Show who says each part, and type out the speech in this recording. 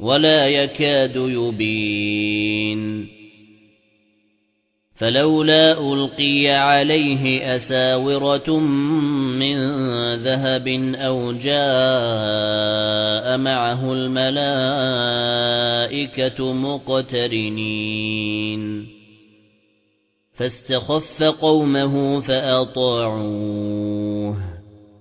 Speaker 1: وَلَا يَكَادُ يُبِينُ. فَلَوْلَا أُلْقِيَ عَلَيْهِ أَسَاوِرَةٌ مِّن ذَهَبٍ أَوْ جَاءَ مَعَهُ الْمَلَائِكَةُ مُقْتَرِنِينَ. فَاسْتَخَفَّ قَوْمَهُ فَأَطَاعُوهُ.